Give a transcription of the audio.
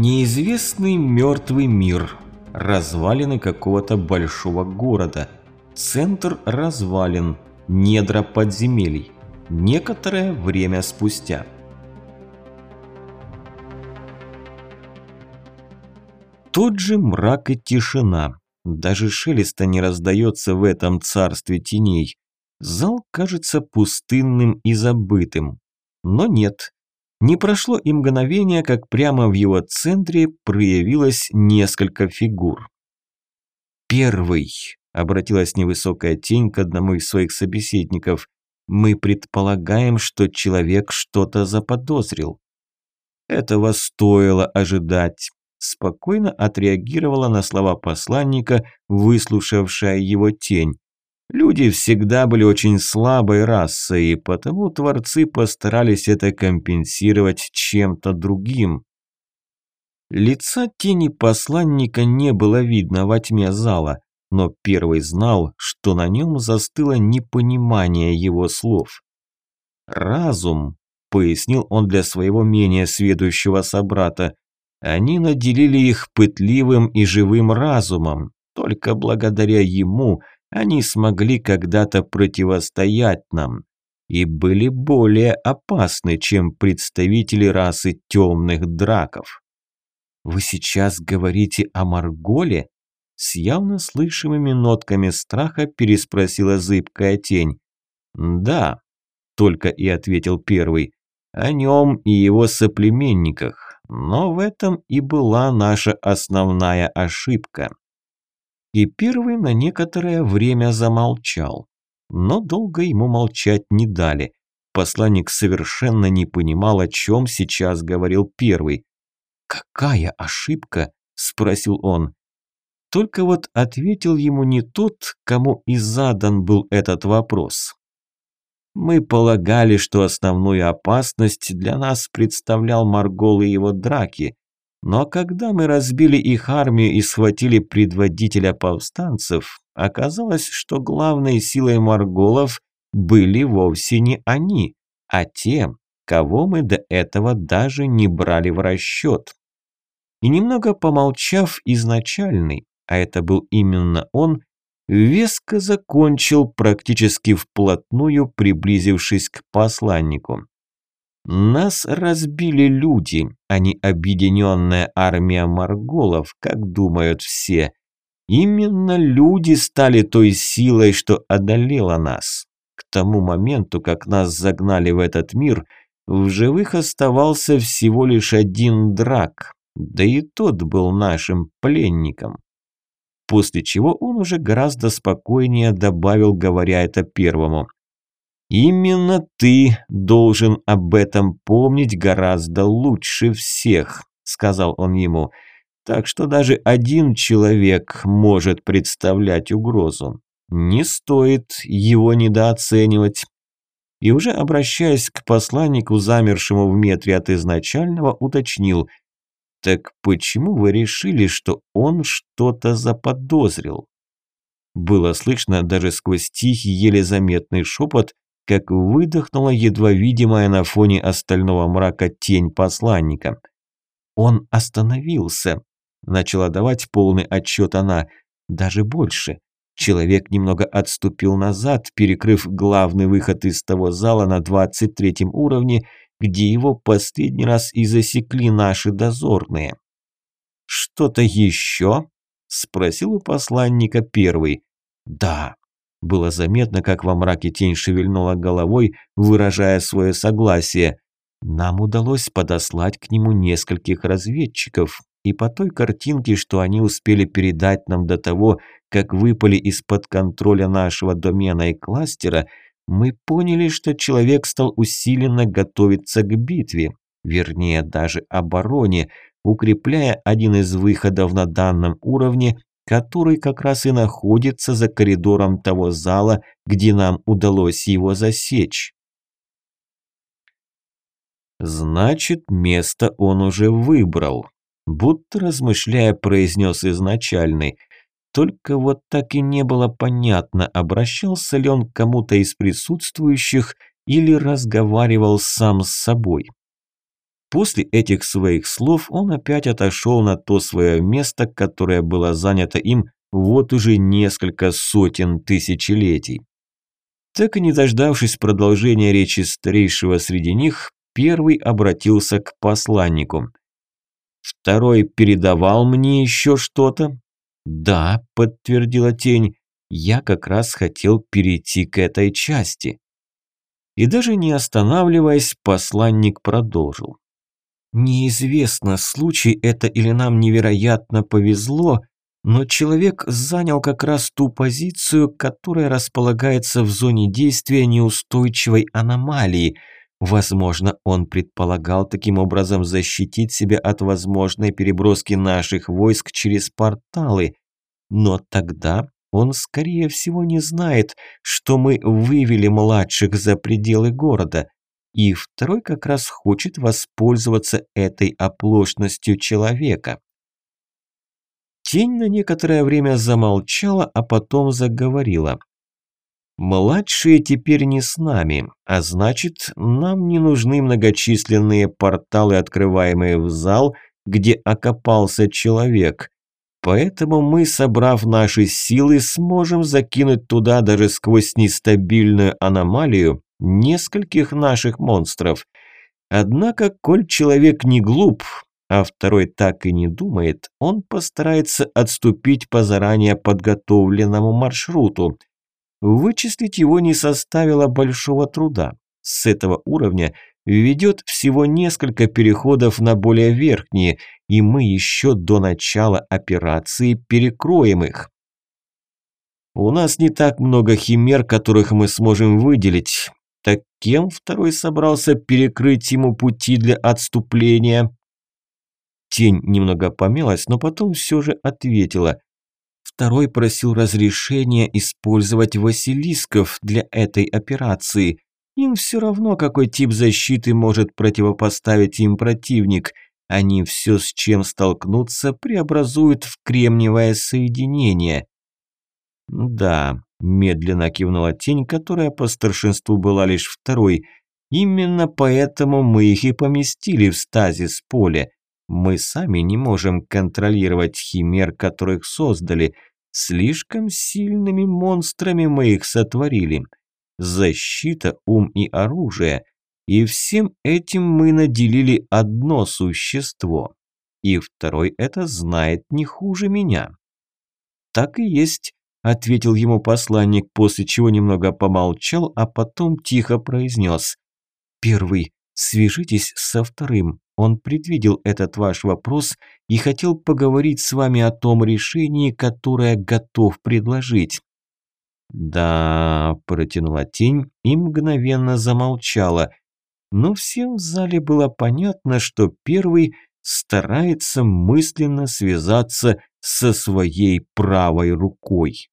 Неизвестный мертвый мир. Развалины какого-то большого города. Центр развалин. Недра подземелий. Некоторое время спустя. Тот же мрак и тишина. Даже шелеста не раздается в этом царстве теней. Зал кажется пустынным и забытым. Но нет. Не прошло и мгновение, как прямо в его центре проявилось несколько фигур. «Первый», – обратилась невысокая тень к одному из своих собеседников, – «мы предполагаем, что человек что-то заподозрил». Этого стоило ожидать. Спокойно отреагировала на слова посланника, выслушавшая его тень. Люди всегда были очень слабой расой, и потому творцы постарались это компенсировать чем-то другим. Лица тени посланника не было видно во тьме зала, но первый знал, что на нем застыло непонимание его слов. «Разум», – пояснил он для своего менее сведущего собрата, – «они наделили их пытливым и живым разумом. Только благодаря ему – они смогли когда-то противостоять нам и были более опасны, чем представители расы темных драков. Вы сейчас говорите о Марголе? С явно слышимыми нотками страха переспросила зыбкая тень. Да, только и ответил первый. О нем и его соплеменниках. Но в этом и была наша основная ошибка и первый на некоторое время замолчал. Но долго ему молчать не дали. Посланник совершенно не понимал, о чем сейчас говорил первый. «Какая ошибка?» – спросил он. Только вот ответил ему не тот, кому и задан был этот вопрос. Мы полагали, что основную опасность для нас представлял Маргол и его драки, но когда мы разбили их армию и схватили предводителя повстанцев, оказалось, что главной силой монголов были вовсе не они, а те, кого мы до этого даже не брали в расчет. И немного помолчав изначальный, а это был именно он, веско закончил практически вплотную, приблизившись к посланнику. Нас разбили люди, а не объединенная армия марголов, как думают все. Именно люди стали той силой, что одолела нас. К тому моменту, как нас загнали в этот мир, в живых оставался всего лишь один драк, да и тот был нашим пленником. После чего он уже гораздо спокойнее добавил, говоря это первому. Именно ты должен об этом помнить гораздо лучше всех, сказал он ему. Так что даже один человек может представлять угрозу. Не стоит его недооценивать. И уже обращаясь к посланнику, замершему в метре от изначального, уточнил. «Так почему вы решили, что он что-то заподозрил?» Было слышно даже сквозь тихий, еле заметный шепот, как выдохнула едва видимая на фоне остального мрака тень посланника. «Он остановился», – начала давать полный отчет она, – «даже больше». Человек немного отступил назад, перекрыв главный выход из того зала на 23 уровне, где его последний раз и засекли наши дозорные. «Что-то еще?» – спросил у посланника первый. «Да», было заметно, как во мраке тень шевельнула головой, выражая свое согласие. Нам удалось подослать к нему нескольких разведчиков, и по той картинке, что они успели передать нам до того, как выпали из-под контроля нашего домена и кластера, мы поняли, что человек стал усиленно готовиться к битве, вернее даже обороне, укрепляя один из выходов на данном уровне который как раз и находится за коридором того зала, где нам удалось его засечь. Значит, место он уже выбрал, будто размышляя, произнес изначальный. Только вот так и не было понятно, обращался ли он к кому-то из присутствующих или разговаривал сам с собой. После этих своих слов он опять отошел на то свое место, которое было занято им вот уже несколько сотен тысячелетий. Так и не дождавшись продолжения речи старейшего среди них, первый обратился к посланнику. «Второй передавал мне еще что-то?» «Да», – подтвердила тень, – «я как раз хотел перейти к этой части». И даже не останавливаясь, посланник продолжил. «Неизвестно, случай это или нам невероятно повезло, но человек занял как раз ту позицию, которая располагается в зоне действия неустойчивой аномалии. Возможно, он предполагал таким образом защитить себя от возможной переброски наших войск через порталы. Но тогда он, скорее всего, не знает, что мы вывели младших за пределы города. И второй как раз хочет воспользоваться этой оплошностью человека. Тень на некоторое время замолчала, а потом заговорила. «Младшие теперь не с нами, а значит, нам не нужны многочисленные порталы, открываемые в зал, где окопался человек. Поэтому мы, собрав наши силы, сможем закинуть туда даже сквозь нестабильную аномалию нескольких наших монстров. Однако, коль человек не глуп, а второй так и не думает, он постарается отступить по заранее подготовленному маршруту. Вычислить его не составило большого труда. С этого уровня ведет всего несколько переходов на более верхние, и мы еще до начала операции перекроем их. У нас не так много химер, которых мы сможем выделить. Так кем второй собрался перекрыть ему пути для отступления? Тень немного помялась, но потом все же ответила. Второй просил разрешения использовать Василисков для этой операции. Им все равно, какой тип защиты может противопоставить им противник. Они все, с чем столкнутся, преобразуют в кремниевое соединение. «Да», – медленно кивнула тень, которая по старшинству была лишь второй. «Именно поэтому мы их и поместили в стазис поле. Мы сами не можем контролировать химер, которых создали. Слишком сильными монстрами мы их сотворили. Защита, ум и оружие. И всем этим мы наделили одно существо. И второй это знает не хуже меня. Так и есть, ответил ему посланник, после чего немного помолчал, а потом тихо произнес. Первый, свяжитесь со вторым. Он предвидел этот ваш вопрос и хотел поговорить с вами о том решении, которое готов предложить. «Да», – протянула тень и мгновенно замолчала. Но всем в зале было понятно, что первый старается мысленно связаться со своей правой рукой.